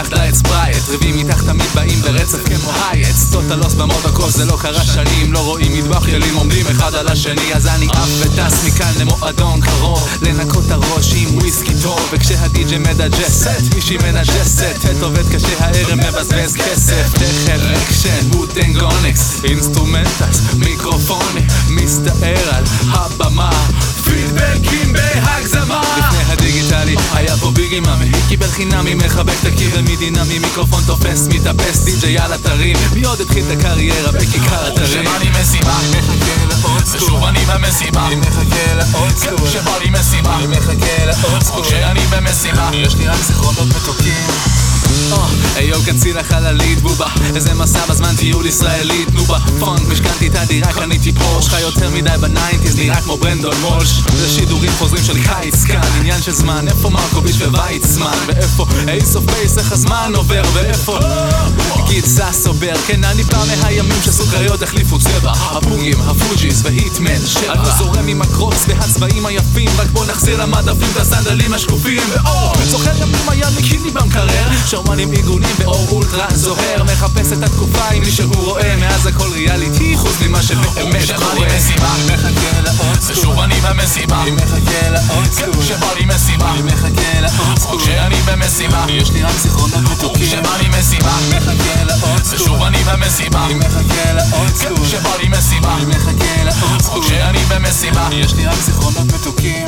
מתחת לעץ פרייט ריבים איתך תמיד באים ברצף כמו הייץ טוטלוס במוטוקוס זה לא קרה שנים לא רואים מטבח כלים עומדים אחד על השני אז אני עף וטס מכאן למועדון קרוב לנקות הראש עם וויסקי טוב וכשהדי.ג'יי מדג'סת מישהי מנג'סת הט עובד קשה הערב מבזבז כסף תכף אקשן בוטנג אוניקס אינסטרומנטס מיקרופוני מסתער על הבמה קיבל חינם ממחבק את הקיר ומדינה ממיקרופון תופס מתאפס די.ג'יי על אתרים מי עוד התחיל את הקריירה בכיכר אתרים שבא לי מסיבה, מחכה לעוד סקול ושוב אני במסיבה. אני מחכה לעוד סקול שבא לי מסיבה, אני מחכה לעוד סקול כשאני במסיבה. יש לי רק זיכרונות מתוקים היו קצין החללית בובה. איזה מסע בזמן טיול ישראלי תנו בה. פונק משכנתי את הדירה קניתי פורש. חי יותר מדי בניינטיז נראה כמו ברנדון מולש. זה שידורים חוזרים של קיץ כאן עניין של זמן. איפה מרקוביץ' וויצמן ואיפה? אייס אוף בייס איך הזמן עובר? ואיפה? גיד סאסובר כן אני בא מהימים שסוכריות החליפו צבע. הבוגים הפוג'יס והיטמן שבע. אני זורם עם הקרוקס והצבעים היפים. רק בוא נחזיר למדפים את הסנדלים השקופים. ואור זוכר שרמנים עיגונים באור אולטרה זוהר מחפש את התקופה עם מי שהוא רואה. מאז הכל ריאליטי חוץ ממה שבאמת שבא לי קורה. מסיבה, מחכה לעוד סקול ושוב אני במסיבה אני מחכה לעוד סקול שבא לי מסיבה, אני מחכה לעוד סקול כשאני במסיבה יש לי רק זיכרונות מתוקים. שבא לי מסיבה, מחכה לעוד ושוב אני במסיבה אני מחכה לעוד סקול שבא לי מסיבה, אני מחכה לעוד סקול כשאני במסיבה יש לי רק זיכרונות מתוקים